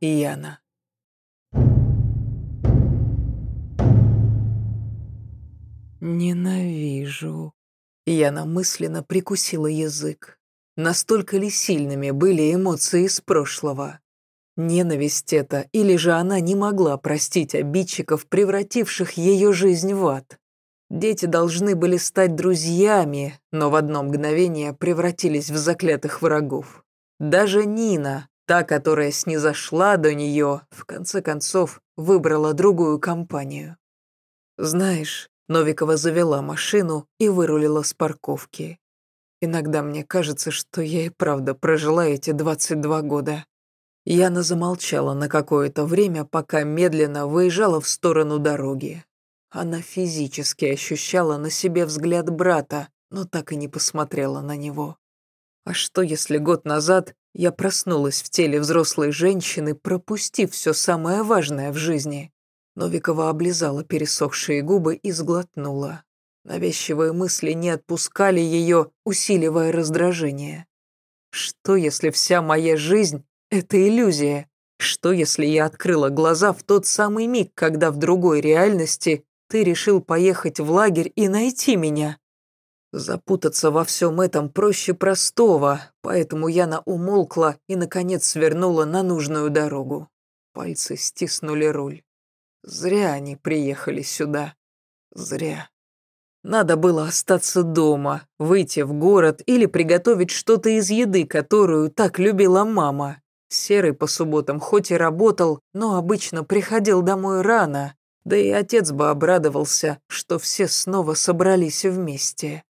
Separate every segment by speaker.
Speaker 1: Яна. Ненавижу. Яна мысленно прикусила язык. Настолько ли сильными были эмоции из прошлого? Ненависть это, или же она не могла простить обидчиков, превративших ее жизнь в ад? Дети должны были стать друзьями, но в одно мгновение превратились в заклятых врагов. Даже Нина, та, которая снизошла до нее, в конце концов выбрала другую компанию. Знаешь, Новикова завела машину и вырулила с парковки. Иногда мне кажется, что я и правда прожила эти 22 года. Яна замолчала на какое-то время, пока медленно выезжала в сторону дороги. Она физически ощущала на себе взгляд брата, но так и не посмотрела на него. А что, если год назад я проснулась в теле взрослой женщины, пропустив все самое важное в жизни? Новикова облизала пересохшие губы и сглотнула. Навязчивые мысли не отпускали ее, усиливая раздражение. Что, если вся моя жизнь это иллюзия. Что, если я открыла глаза в тот самый миг, когда в другой реальности ты решил поехать в лагерь и найти меня? Запутаться во всем этом проще простого, поэтому Яна умолкла и, наконец, свернула на нужную дорогу. Пальцы стиснули руль. Зря они приехали сюда. Зря. Надо было остаться дома, выйти в город или приготовить что-то из еды, которую так любила мама. Серый по субботам хоть и работал, но обычно приходил домой рано, да и отец бы обрадовался, что все снова собрались вместе.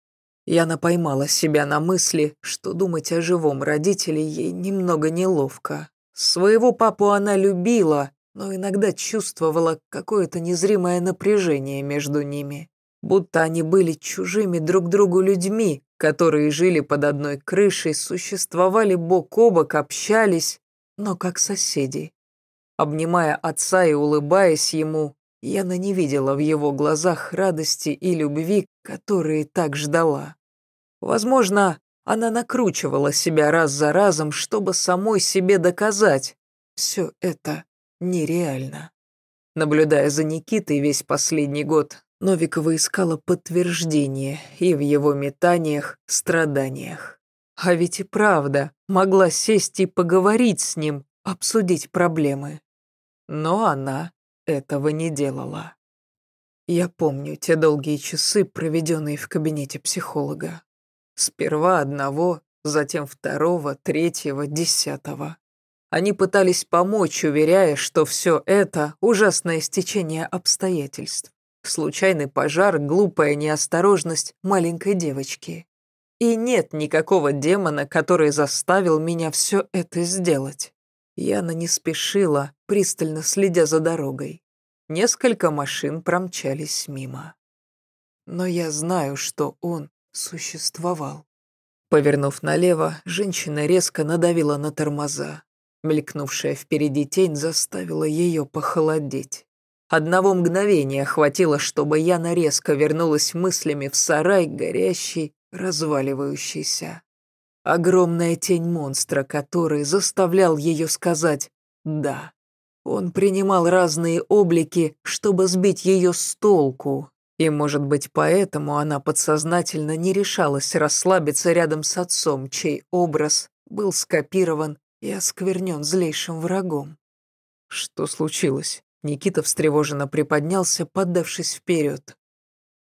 Speaker 1: Яна поймала себя на мысли, что думать о живом родителе ей немного неловко. Своего папу она любила, но иногда чувствовала какое-то незримое напряжение между ними. Будто они были чужими друг другу людьми, которые жили под одной крышей, существовали бок о бок, общались, но как соседи. Обнимая отца и улыбаясь ему, Яна не видела в его глазах радости и любви, которые так ждала. Возможно, она накручивала себя раз за разом, чтобы самой себе доказать. Все это нереально. Наблюдая за Никитой весь последний год, Новикова искала подтверждение и в его метаниях, страданиях. А ведь и правда, могла сесть и поговорить с ним, обсудить проблемы. Но она этого не делала. Я помню те долгие часы, проведенные в кабинете психолога. Сперва одного, затем второго, третьего, десятого. Они пытались помочь, уверяя, что все это – ужасное стечение обстоятельств. Случайный пожар, глупая неосторожность маленькой девочки. И нет никакого демона, который заставил меня все это сделать. Яна не спешила, пристально следя за дорогой. Несколько машин промчались мимо. Но я знаю, что он существовал. Повернув налево, женщина резко надавила на тормоза. Мелькнувшая впереди тень заставила ее похолодеть. Одного мгновения хватило, чтобы Яна резко вернулась мыслями в сарай, горящий разваливающийся. Огромная тень монстра, который заставлял ее сказать «да». Он принимал разные облики, чтобы сбить ее с толку, и, может быть, поэтому она подсознательно не решалась расслабиться рядом с отцом, чей образ был скопирован и осквернен злейшим врагом. Что случилось? Никита встревоженно приподнялся, поддавшись вперед.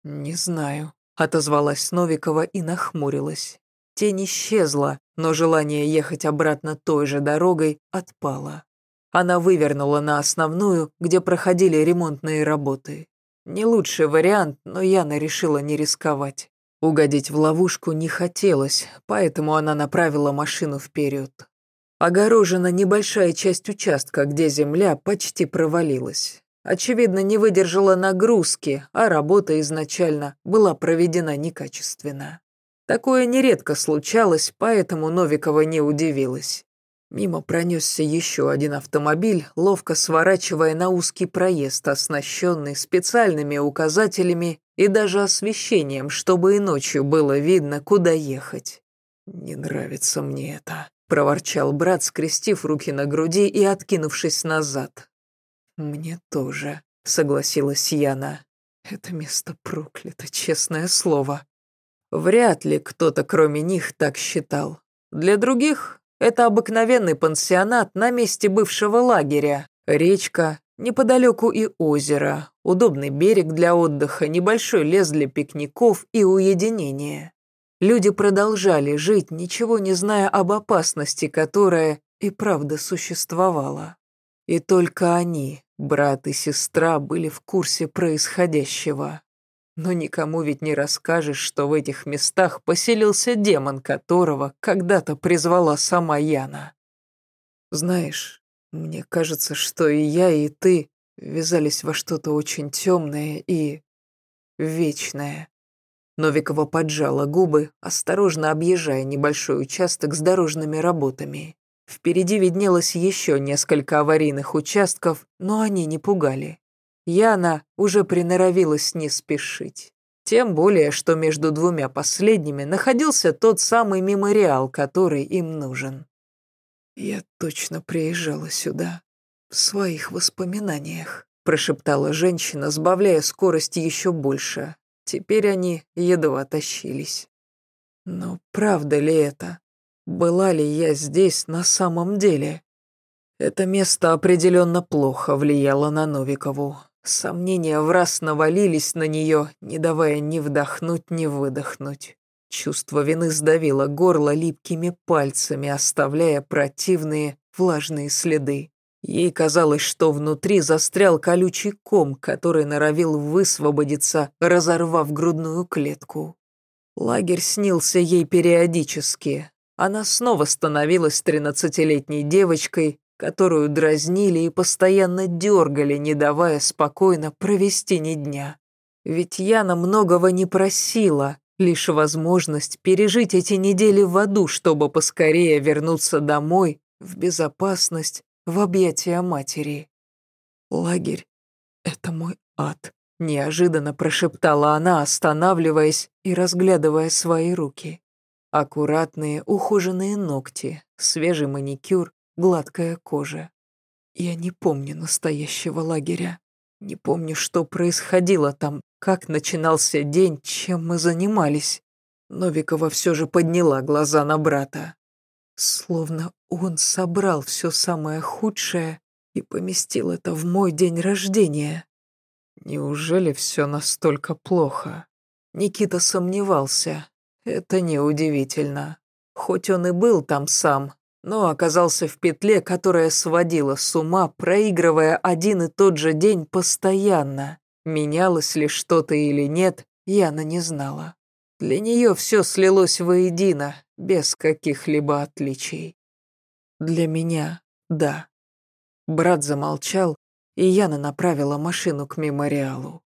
Speaker 1: «Не знаю», Отозвалась Новикова и нахмурилась. Тень исчезла, но желание ехать обратно той же дорогой отпало. Она вывернула на основную, где проходили ремонтные работы. Не лучший вариант, но Яна решила не рисковать. Угодить в ловушку не хотелось, поэтому она направила машину вперед. Огорожена небольшая часть участка, где земля почти провалилась очевидно, не выдержала нагрузки, а работа изначально была проведена некачественно. Такое нередко случалось, поэтому Новикова не удивилась. Мимо пронесся еще один автомобиль, ловко сворачивая на узкий проезд, оснащенный специальными указателями и даже освещением, чтобы и ночью было видно, куда ехать. «Не нравится мне это», — проворчал брат, скрестив руки на груди и откинувшись назад. «Мне тоже», — согласилась Яна. «Это место проклято, честное слово». Вряд ли кто-то кроме них так считал. Для других это обыкновенный пансионат на месте бывшего лагеря. Речка, неподалеку и озеро, удобный берег для отдыха, небольшой лес для пикников и уединения. Люди продолжали жить, ничего не зная об опасности, которая и правда существовала. И только они, брат и сестра, были в курсе происходящего. Но никому ведь не расскажешь, что в этих местах поселился демон, которого когда-то призвала сама Яна. Знаешь, мне кажется, что и я, и ты ввязались во что-то очень темное и вечное. Новикова поджала губы, осторожно объезжая небольшой участок с дорожными работами. Впереди виднелось еще несколько аварийных участков, но они не пугали. Яна уже приноровилась не спешить. Тем более, что между двумя последними находился тот самый мемориал, который им нужен. «Я точно приезжала сюда, в своих воспоминаниях», прошептала женщина, сбавляя скорость еще больше. Теперь они едва тащились. Но правда ли это? Была ли я здесь на самом деле? Это место определенно плохо влияло на Новикову. Сомнения в раз навалились на нее, не давая ни вдохнуть, ни выдохнуть. Чувство вины сдавило горло липкими пальцами, оставляя противные влажные следы. Ей казалось, что внутри застрял колючий ком, который норовил высвободиться, разорвав грудную клетку. Лагерь снился ей периодически. Она снова становилась тринадцатилетней девочкой, которую дразнили и постоянно дергали, не давая спокойно провести ни дня. Ведь Яна многого не просила, лишь возможность пережить эти недели в аду, чтобы поскорее вернуться домой, в безопасность, в объятия матери. «Лагерь — это мой ад», — неожиданно прошептала она, останавливаясь и разглядывая свои руки. Аккуратные, ухоженные ногти, свежий маникюр, гладкая кожа. Я не помню настоящего лагеря. Не помню, что происходило там, как начинался день, чем мы занимались. Новикова все же подняла глаза на брата. Словно он собрал все самое худшее и поместил это в мой день рождения. Неужели все настолько плохо? Никита сомневался. Это неудивительно. Хоть он и был там сам, но оказался в петле, которая сводила с ума, проигрывая один и тот же день постоянно. Менялось ли что-то или нет, Яна не знала. Для нее все слилось воедино, без каких-либо отличий. Для меня — да. Брат замолчал, и Яна направила машину к мемориалу.